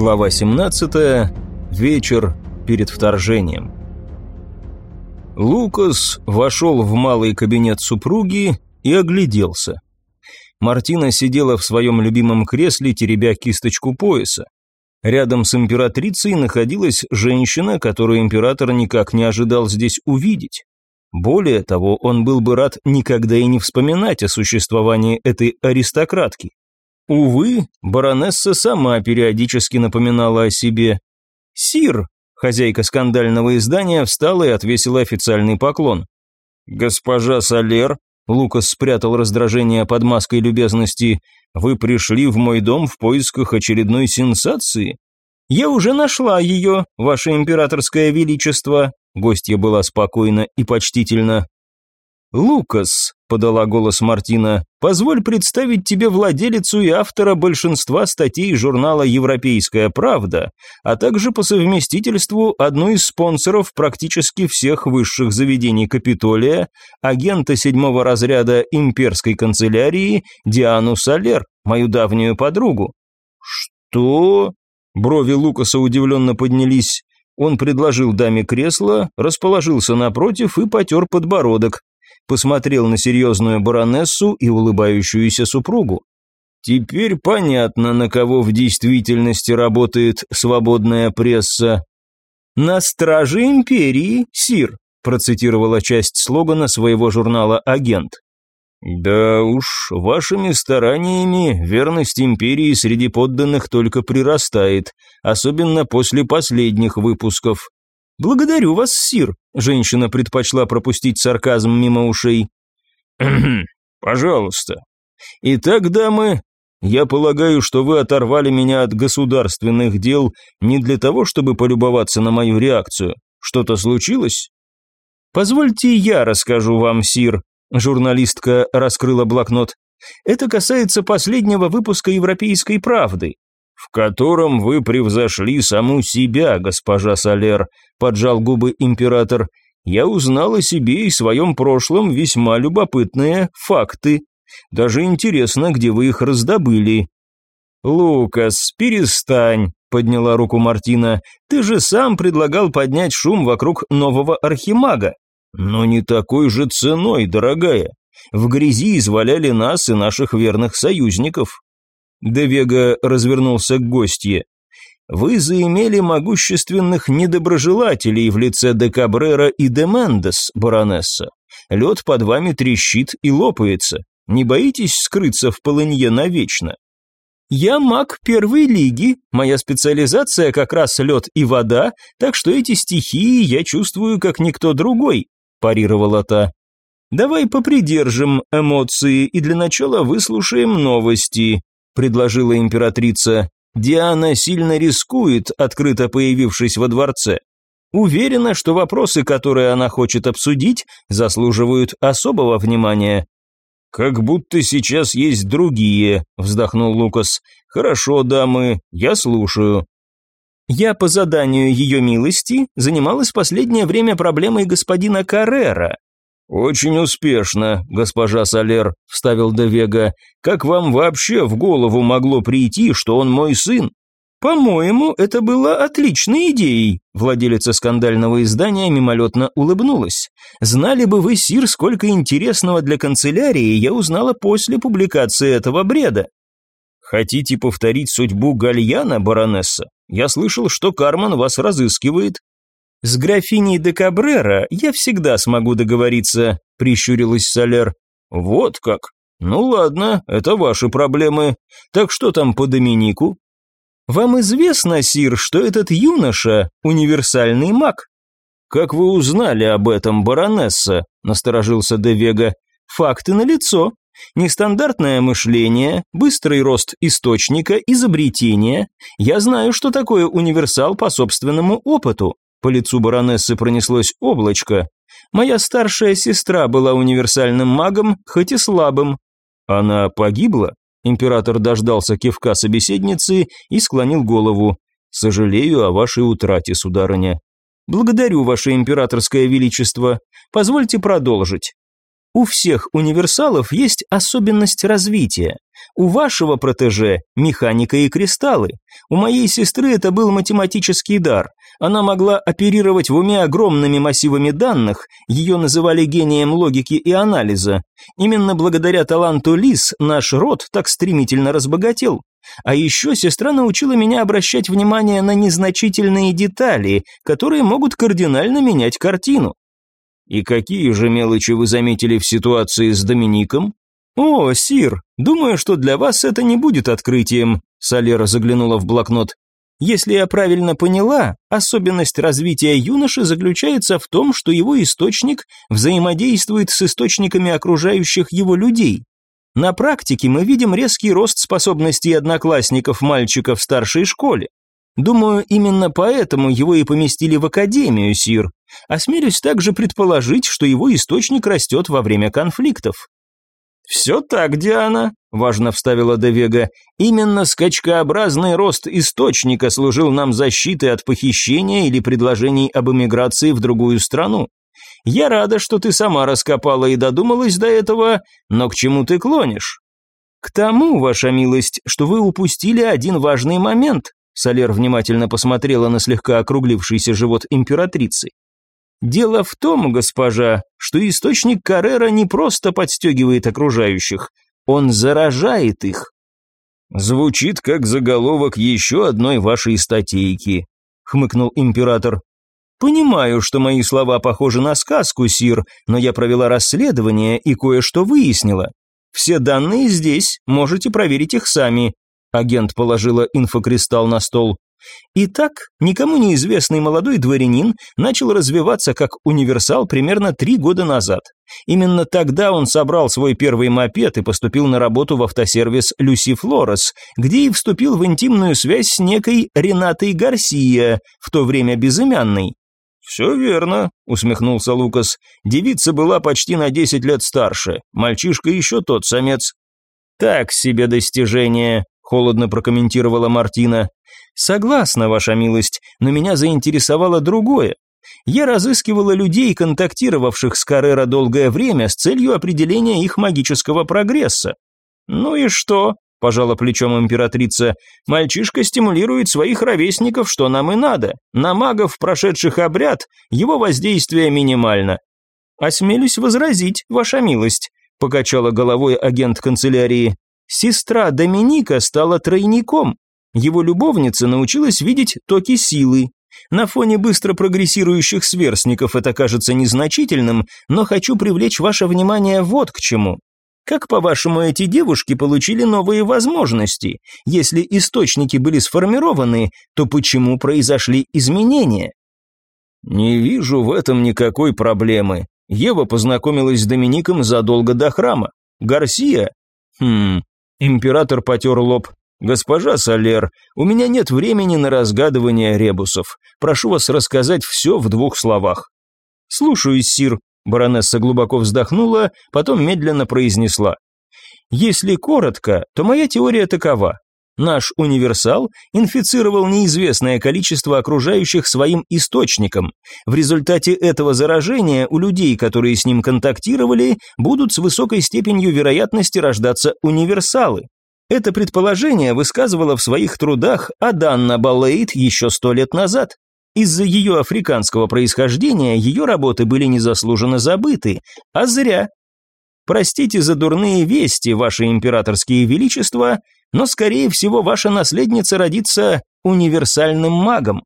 Глава 17. Вечер перед вторжением. Лукас вошел в малый кабинет супруги и огляделся. Мартина сидела в своем любимом кресле, теребя кисточку пояса. Рядом с императрицей находилась женщина, которую император никак не ожидал здесь увидеть. Более того, он был бы рад никогда и не вспоминать о существовании этой аристократки. Увы, баронесса сама периодически напоминала о себе. «Сир!» – хозяйка скандального издания встала и отвесила официальный поклон. «Госпожа Солер», – Лукас спрятал раздражение под маской любезности, – «вы пришли в мой дом в поисках очередной сенсации?» «Я уже нашла ее, ваше императорское величество», – гостья была спокойна и почтительна. «Лукас», – подала голос Мартина, – «позволь представить тебе владелицу и автора большинства статей журнала «Европейская правда», а также по совместительству одну из спонсоров практически всех высших заведений Капитолия, агента седьмого разряда имперской канцелярии Диану Солер, мою давнюю подругу». «Что?» Брови Лукаса удивленно поднялись. Он предложил даме кресло, расположился напротив и потер подбородок посмотрел на серьезную баронессу и улыбающуюся супругу. Теперь понятно, на кого в действительности работает свободная пресса. «На страже империи, Сир», процитировала часть слогана своего журнала «Агент». «Да уж, вашими стараниями верность империи среди подданных только прирастает, особенно после последних выпусков. «Благодарю вас, Сир», – женщина предпочла пропустить сарказм мимо ушей. «Пожалуйста. Итак, дамы, я полагаю, что вы оторвали меня от государственных дел не для того, чтобы полюбоваться на мою реакцию. Что-то случилось?» «Позвольте я расскажу вам, Сир», – журналистка раскрыла блокнот. «Это касается последнего выпуска «Европейской правды» в котором вы превзошли саму себя, госпожа Солер», – поджал губы император. «Я узнал о себе и своем прошлом весьма любопытные факты. Даже интересно, где вы их раздобыли». «Лукас, перестань», – подняла руку Мартина. «Ты же сам предлагал поднять шум вокруг нового архимага. Но не такой же ценой, дорогая. В грязи изваляли нас и наших верных союзников. Девега развернулся к гостье. «Вы заимели могущественных недоброжелателей в лице де Кабрера и де Мендес, баронесса. Лед под вами трещит и лопается. Не боитесь скрыться в полынье навечно?» «Я маг первой лиги, моя специализация как раз лед и вода, так что эти стихии я чувствую как никто другой», – парировала та. «Давай попридержим эмоции и для начала выслушаем новости предложила императрица. Диана сильно рискует, открыто появившись во дворце. Уверена, что вопросы, которые она хочет обсудить, заслуживают особого внимания. Как будто сейчас есть другие, вздохнул Лукас. Хорошо, дамы, я слушаю. Я по заданию ее милости занималась последнее время проблемой господина Каррера, «Очень успешно, госпожа Солер», – вставил Девега. «Как вам вообще в голову могло прийти, что он мой сын?» «По-моему, это было отличной идеей», – владелица скандального издания мимолетно улыбнулась. «Знали бы вы, Сир, сколько интересного для канцелярии я узнала после публикации этого бреда». «Хотите повторить судьбу Гальяна, баронесса? Я слышал, что Карман вас разыскивает». «С графиней де Кабрера я всегда смогу договориться», – прищурилась Солер. «Вот как? Ну ладно, это ваши проблемы. Так что там по Доминику?» «Вам известно, Сир, что этот юноша – универсальный маг?» «Как вы узнали об этом, баронесса?» – насторожился де Вега. «Факты налицо. Нестандартное мышление, быстрый рост источника, изобретение. Я знаю, что такое универсал по собственному опыту. По лицу баронессы пронеслось облачко. Моя старшая сестра была универсальным магом, хоть и слабым. Она погибла? Император дождался кивка собеседницы и склонил голову. «Сожалею о вашей утрате, сударыня». «Благодарю, ваше императорское величество. Позвольте продолжить. У всех универсалов есть особенность развития. У вашего протеже механика и кристаллы. У моей сестры это был математический дар. Она могла оперировать в уме огромными массивами данных, ее называли гением логики и анализа. Именно благодаря таланту Лис наш род так стремительно разбогател. А еще сестра научила меня обращать внимание на незначительные детали, которые могут кардинально менять картину. И какие же мелочи вы заметили в ситуации с Домиником? О, Сир, думаю, что для вас это не будет открытием, Салера заглянула в блокнот. Если я правильно поняла, особенность развития юноши заключается в том, что его источник взаимодействует с источниками окружающих его людей. На практике мы видим резкий рост способностей одноклассников мальчика в старшей школе. Думаю, именно поэтому его и поместили в академию, Сир. Осмелюсь также предположить, что его источник растет во время конфликтов. «Все так, Диана», – важно вставила Девега. «Именно скачкообразный рост источника служил нам защитой от похищения или предложений об эмиграции в другую страну. Я рада, что ты сама раскопала и додумалась до этого, но к чему ты клонишь?» «К тому, ваша милость, что вы упустили один важный момент», Солер внимательно посмотрела на слегка округлившийся живот императрицы. Дело в том, госпожа, что источник Каррера не просто подстегивает окружающих, он заражает их. Звучит как заголовок еще одной вашей статейки, хмыкнул император. Понимаю, что мои слова похожи на сказку, сир, но я провела расследование и кое-что выяснила. Все данные здесь, можете проверить их сами. Агент положила инфокристалл на стол. Итак, никому неизвестный молодой дворянин начал развиваться как универсал примерно три года назад. Именно тогда он собрал свой первый мопед и поступил на работу в автосервис Люси Флорес, где и вступил в интимную связь с некой Ренатой Гарсия, в то время безымянной. «Все верно», — усмехнулся Лукас. «Девица была почти на десять лет старше, мальчишка еще тот самец». «Так себе достижение», — холодно прокомментировала Мартина. Согласна, ваша милость, но меня заинтересовало другое. Я разыскивала людей, контактировавших с Каррера долгое время с целью определения их магического прогресса. Ну и что? пожала плечом императрица. Мальчишка стимулирует своих ровесников, что нам и надо. На магов, прошедших обряд, его воздействие минимально. Осмелюсь возразить, ваша милость, покачала головой агент канцелярии. Сестра Доминика стала тройником, его любовница научилась видеть токи силы. На фоне быстро прогрессирующих сверстников это кажется незначительным, но хочу привлечь ваше внимание вот к чему. Как, по-вашему, эти девушки получили новые возможности? Если источники были сформированы, то почему произошли изменения? Не вижу в этом никакой проблемы. Ева познакомилась с Домиником задолго до храма. Гарсия? Хм, император потер лоб. «Госпожа Солер, у меня нет времени на разгадывание ребусов. Прошу вас рассказать все в двух словах». «Слушаюсь, сир», – баронесса глубоко вздохнула, потом медленно произнесла. «Если коротко, то моя теория такова. Наш универсал инфицировал неизвестное количество окружающих своим источником. В результате этого заражения у людей, которые с ним контактировали, будут с высокой степенью вероятности рождаться универсалы. Это предположение высказывала в своих трудах Аданна Балейт еще сто лет назад. Из-за ее африканского происхождения ее работы были незаслуженно забыты, а зря. Простите за дурные вести, ваше императорские величества, но, скорее всего, ваша наследница родится универсальным магом.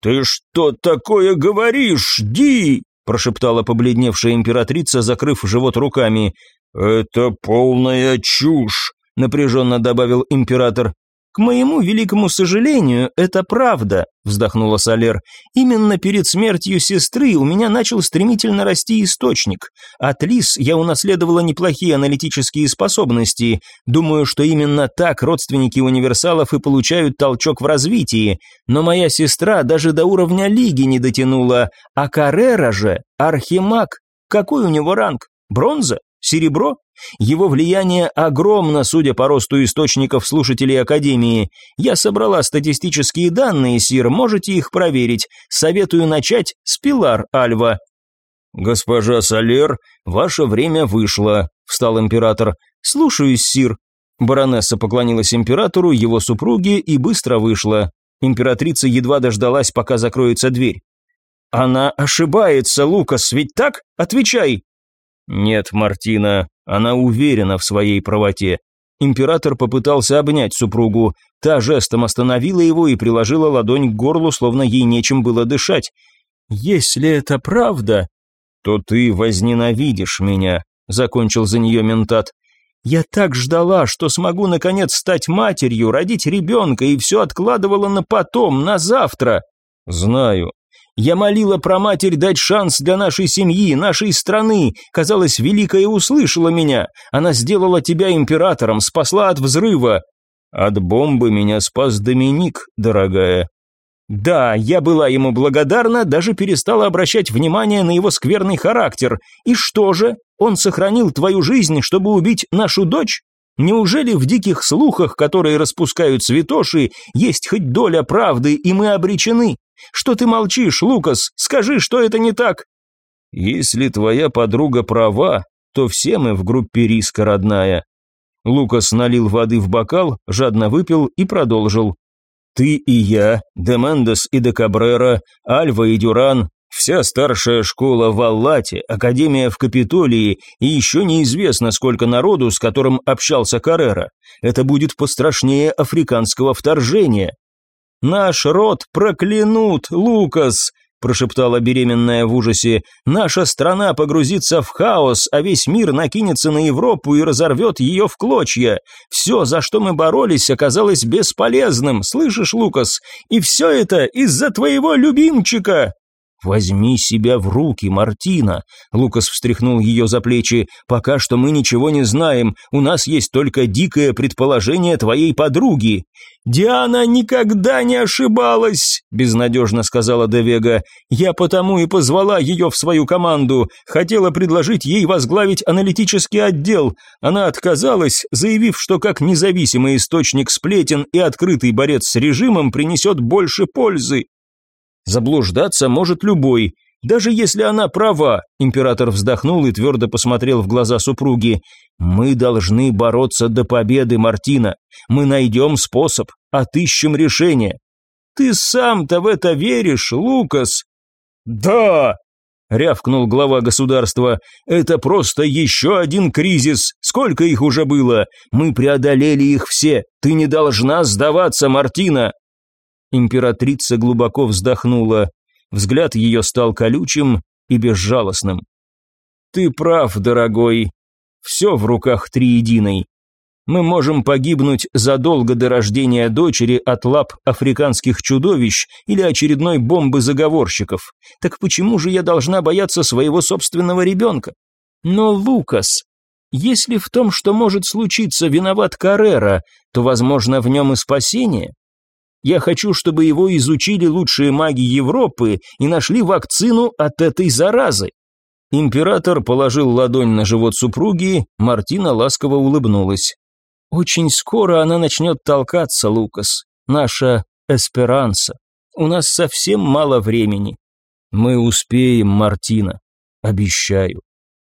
«Ты что такое говоришь, Ди?» прошептала побледневшая императрица, закрыв живот руками. «Это полная чушь напряженно добавил император. «К моему великому сожалению, это правда», – вздохнула Солер. «Именно перед смертью сестры у меня начал стремительно расти источник. От Лис я унаследовала неплохие аналитические способности. Думаю, что именно так родственники универсалов и получают толчок в развитии. Но моя сестра даже до уровня лиги не дотянула, а Каррера же – архимаг. Какой у него ранг? Бронза? Серебро? Его влияние огромно, судя по росту источников слушателей Академии. Я собрала статистические данные, Сир, можете их проверить. Советую начать с Пилар Альва». «Госпожа Солер, ваше время вышло», – встал император. «Слушаюсь, Сир». Баронесса поклонилась императору, его супруге и быстро вышла. Императрица едва дождалась, пока закроется дверь. «Она ошибается, Лукас, ведь так? Отвечай!» «Нет, Мартина, она уверена в своей правоте. Император попытался обнять супругу. Та жестом остановила его и приложила ладонь к горлу, словно ей нечем было дышать. «Если это правда, то ты возненавидишь меня», — закончил за нее ментат. «Я так ждала, что смогу наконец стать матерью, родить ребенка, и все откладывала на потом, на завтра». «Знаю, я молила про матерь дать шанс для нашей семьи, нашей страны. Казалось, Великая услышала меня. Она сделала тебя императором, спасла от взрыва. От бомбы меня спас Доминик, дорогая. Да, я была ему благодарна, даже перестала обращать внимание на его скверный характер. И что же? Он сохранил твою жизнь, чтобы убить нашу дочь? Неужели в диких слухах, которые распускают святоши, есть хоть доля правды, и мы обречены? Что ты молчишь, Лукас? Скажи, что это не так. Если твоя подруга права, то все мы в группе риска, родная. Лукас налил воды в бокал, жадно выпил и продолжил. Ты и я, Демендес и Декабрера, Альва и Дюран, вся старшая школа в Аллате, академия в Капитолии и еще неизвестно, сколько народу, с которым общался Каррера. Это будет пострашнее африканского вторжения. «Наш род проклянут, Лукас!» – прошептала беременная в ужасе. «Наша страна погрузится в хаос, а весь мир накинется на Европу и разорвет ее в клочья. Все, за что мы боролись, оказалось бесполезным, слышишь, Лукас? И все это из-за твоего любимчика!» «Возьми себя в руки, Мартина!» Лукас встряхнул ее за плечи. «Пока что мы ничего не знаем. У нас есть только дикое предположение твоей подруги». «Диана никогда не ошибалась!» Безнадежно сказала Девега. «Я потому и позвала ее в свою команду. Хотела предложить ей возглавить аналитический отдел. Она отказалась, заявив, что как независимый источник сплетен и открытый борец с режимом принесет больше пользы. Заблуждаться может любой, даже если она права, император вздохнул и твердо посмотрел в глаза супруги. Мы должны бороться до победы, Мартина. Мы найдем способ, отыщем решение. Ты сам-то в это веришь, Лукас? Да, рявкнул глава государства. Это просто еще один кризис. Сколько их уже было? Мы преодолели их все. Ты не должна сдаваться, Мартина. Императрица глубоко вздохнула. Взгляд ее стал колючим и безжалостным. «Ты прав, дорогой. Все в руках Триединой. Мы можем погибнуть задолго до рождения дочери от лап африканских чудовищ или очередной бомбы заговорщиков. Так почему же я должна бояться своего собственного ребенка? Но, Лукас, если в том, что может случиться, виноват Каррера, то, возможно, в нем и спасение. Я хочу, чтобы его изучили лучшие маги Европы и нашли вакцину от этой заразы. Император положил ладонь на живот супруги, Мартина ласково улыбнулась. Очень скоро она начнет толкаться, Лукас. Наша эсперанса. У нас совсем мало времени. Мы успеем, Мартина. Обещаю.